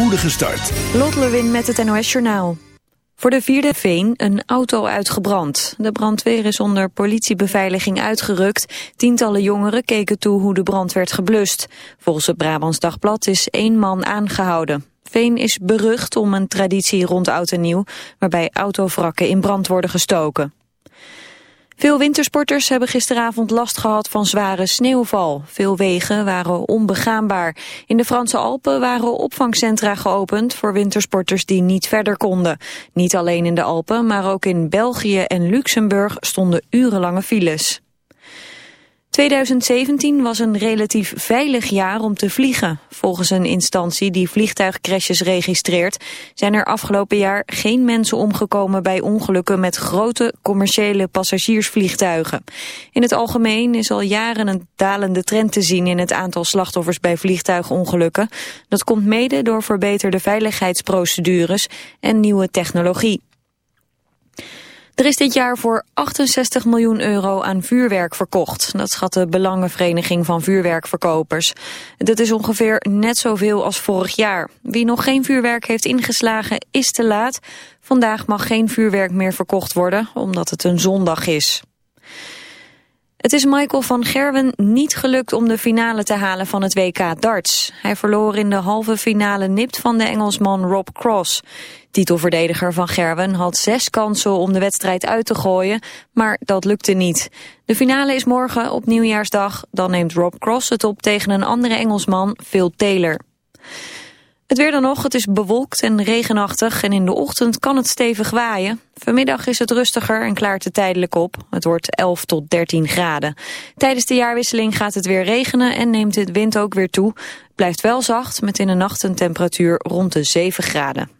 spoedige start. Lot Lewin met het NOS Journaal. Voor de vierde veen een auto uitgebrand. De brandweer is onder politiebeveiliging uitgerukt. Tientallen jongeren keken toe hoe de brand werd geblust. Volgens het Brabants Dagblad is één man aangehouden. Veen is berucht om een traditie rond oud en nieuw... waarbij autovrakken in brand worden gestoken. Veel wintersporters hebben gisteravond last gehad van zware sneeuwval. Veel wegen waren onbegaanbaar. In de Franse Alpen waren opvangcentra geopend voor wintersporters die niet verder konden. Niet alleen in de Alpen, maar ook in België en Luxemburg stonden urenlange files. 2017 was een relatief veilig jaar om te vliegen. Volgens een instantie die vliegtuigcrashes registreert... zijn er afgelopen jaar geen mensen omgekomen bij ongelukken... met grote commerciële passagiersvliegtuigen. In het algemeen is al jaren een dalende trend te zien... in het aantal slachtoffers bij vliegtuigongelukken. Dat komt mede door verbeterde veiligheidsprocedures en nieuwe technologie. Er is dit jaar voor 68 miljoen euro aan vuurwerk verkocht. Dat schat de Belangenvereniging van Vuurwerkverkopers. Dat is ongeveer net zoveel als vorig jaar. Wie nog geen vuurwerk heeft ingeslagen is te laat. Vandaag mag geen vuurwerk meer verkocht worden, omdat het een zondag is. Het is Michael van Gerwen niet gelukt om de finale te halen van het WK darts. Hij verloor in de halve finale nipt van de Engelsman Rob Cross. Titelverdediger van Gerwen had zes kansen om de wedstrijd uit te gooien, maar dat lukte niet. De finale is morgen op nieuwjaarsdag. Dan neemt Rob Cross het op tegen een andere Engelsman, Phil Taylor. Het weer dan nog, het is bewolkt en regenachtig en in de ochtend kan het stevig waaien. Vanmiddag is het rustiger en klaart het tijdelijk op. Het wordt 11 tot 13 graden. Tijdens de jaarwisseling gaat het weer regenen en neemt de wind ook weer toe. Het blijft wel zacht met in de nacht een temperatuur rond de 7 graden.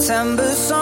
September song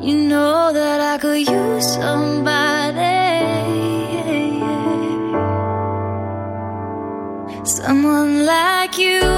You know that I could use somebody, someone like you.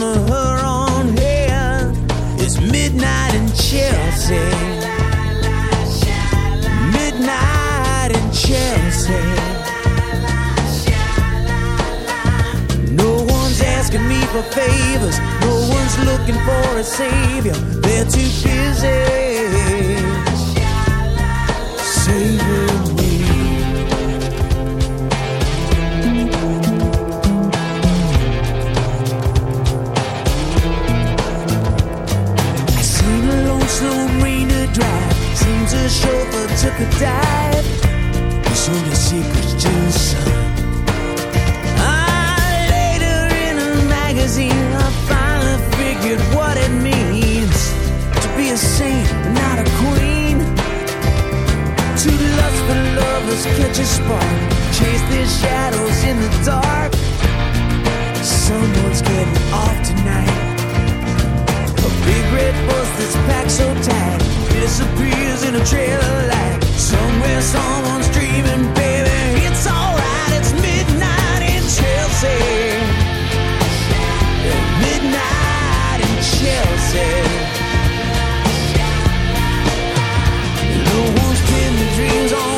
her own hand. It's midnight in Chelsea. Midnight in Chelsea. No one's asking me for favors. No one's looking for a savior. They're too busy saving me. A chauffeur took a dive. Only secrets to the sun. Ah, later in a magazine, I finally figured what it means to be a saint, not a queen. Two lustful lovers catch a spark, chase their shadows in the dark. Someone's getting off tonight. A big red bus that's packed so tight disappears in a trail of light. Somewhere someone's dreaming, baby. It's alright, it's midnight in Chelsea. Midnight in Chelsea. No one's pinning dreams on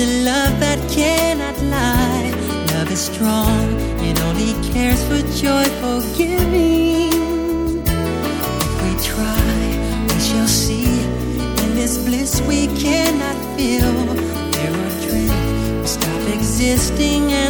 a love that cannot lie. Love is strong, it only cares for joyful giving. If we try, we shall see. In this bliss we cannot feel. There are dreams, we stop existing and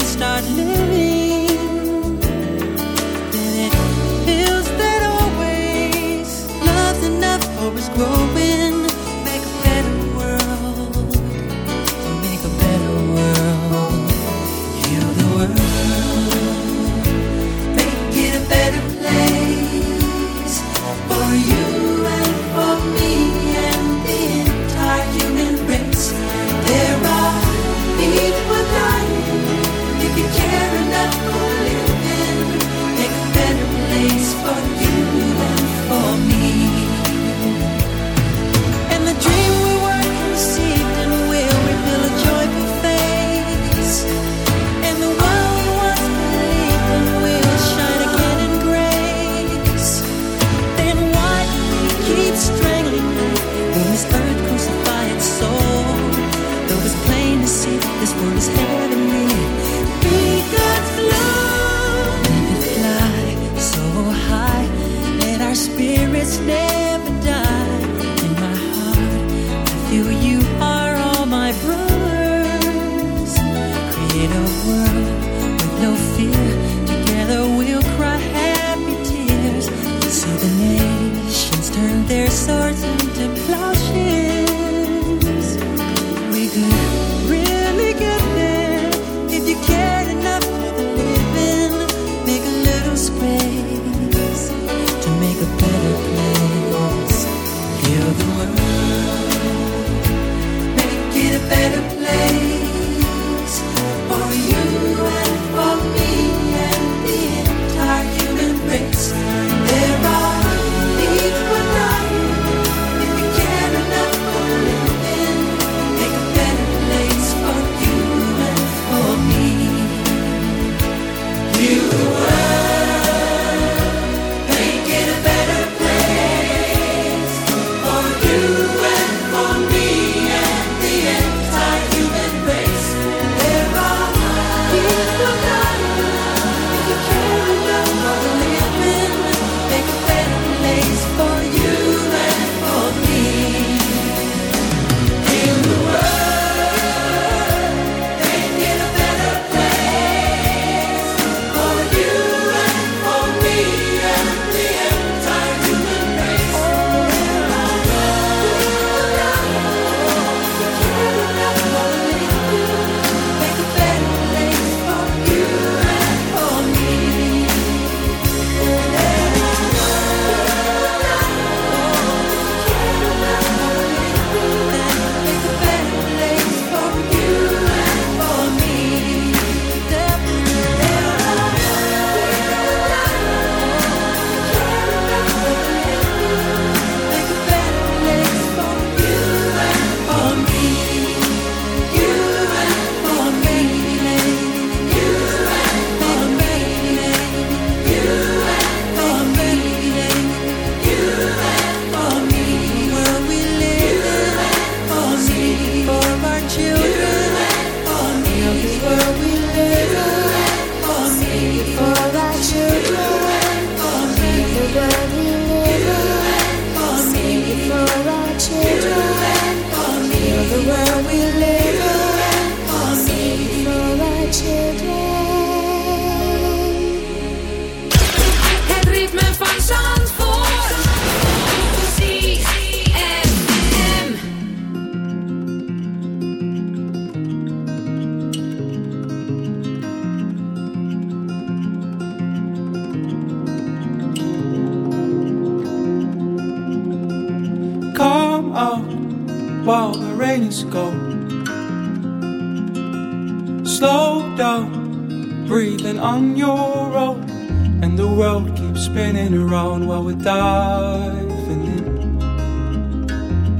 spinning around while we're diving in.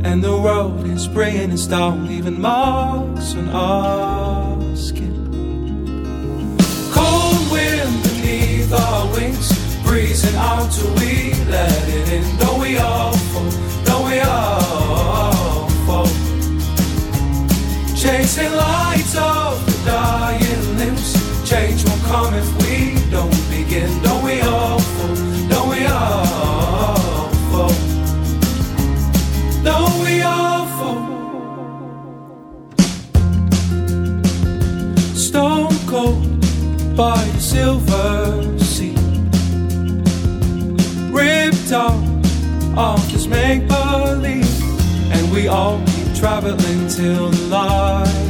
And the world is bringing us down, leaving marks on our skin. Cold wind beneath our wings, breezing out till we let it in. Don't we all fall? Don't we all fall? Chasing lights of the dying limbs. Change won't come if we don't begin. Don't we all fall? Don't we all fall? Don't we all fall? Stone cold by the silver sea. Ripped off of this make believe, and we all keep traveling till the in.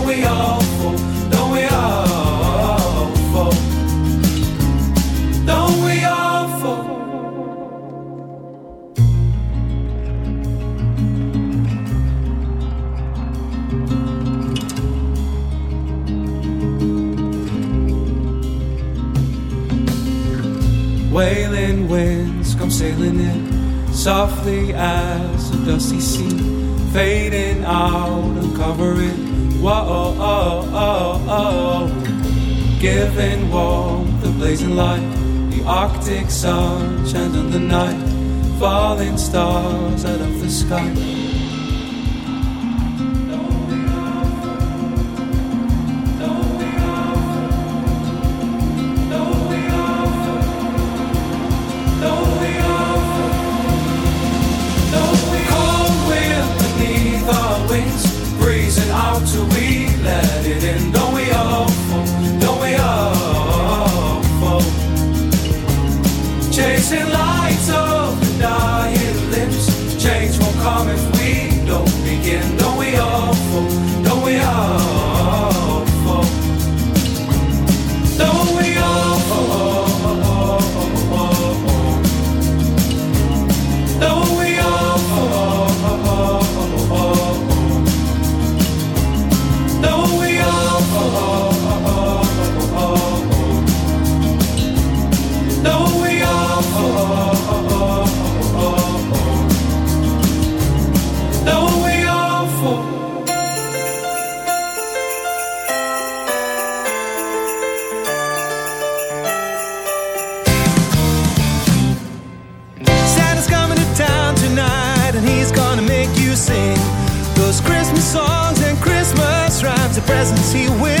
softly as a dusty sea, fading out and covering. Whoa, oh, oh, oh, giving warmth, the blazing light, the Arctic sun shines on the night, falling stars out of the sky. The presents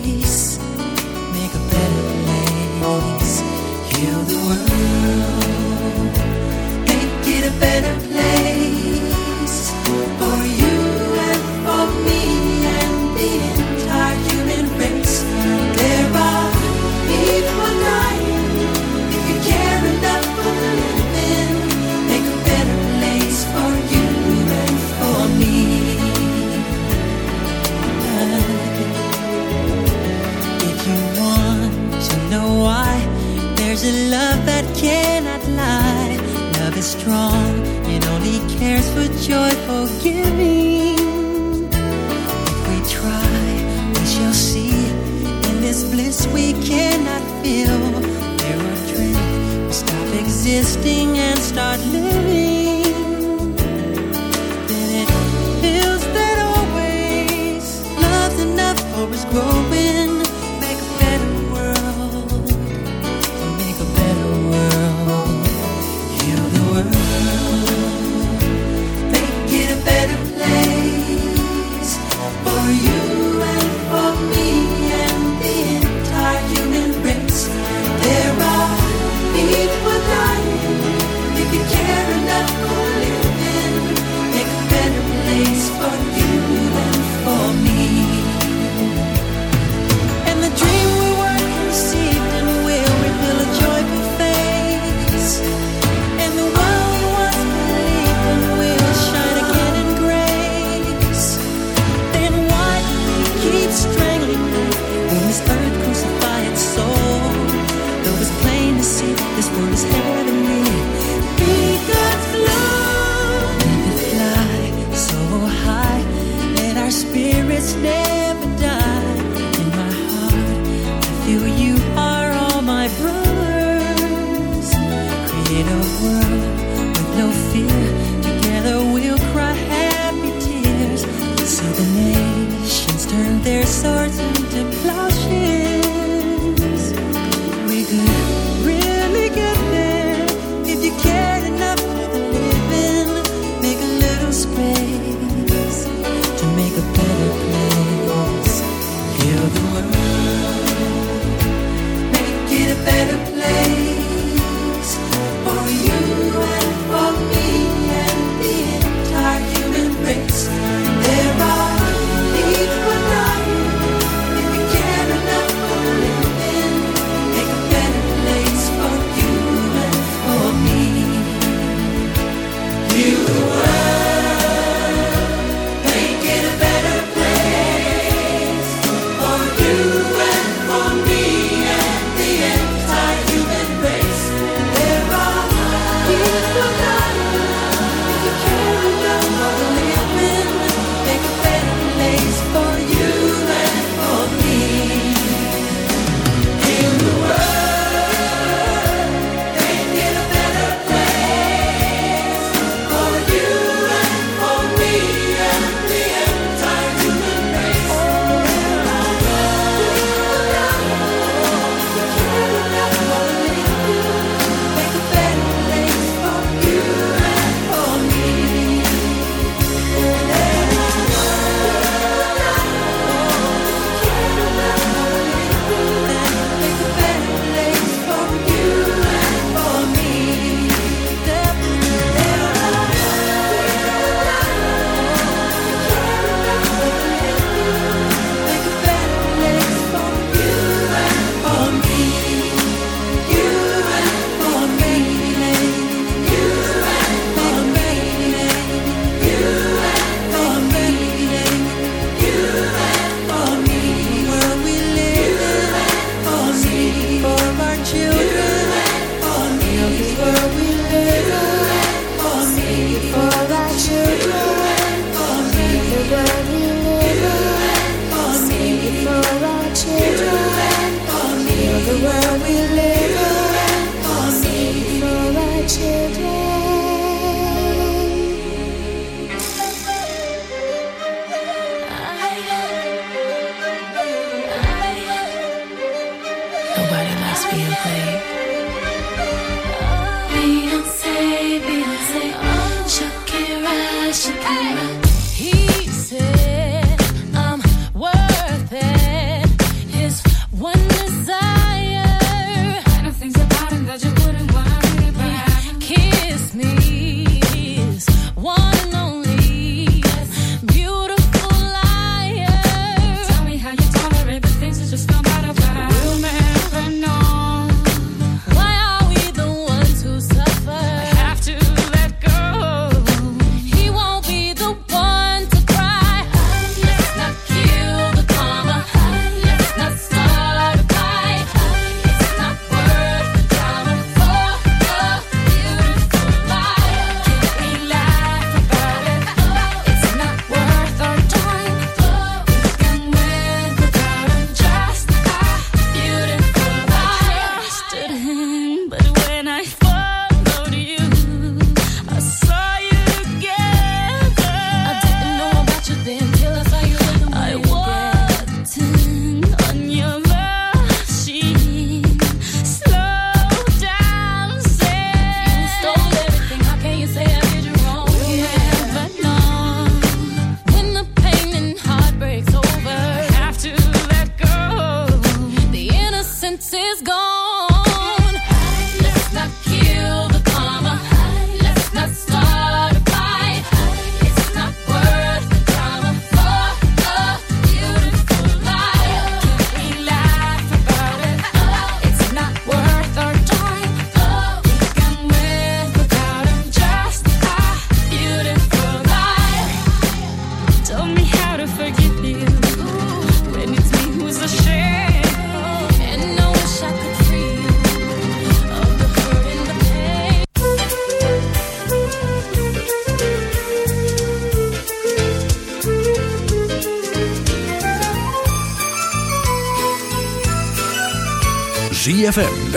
and start living.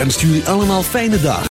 en stuur je allemaal fijne dag.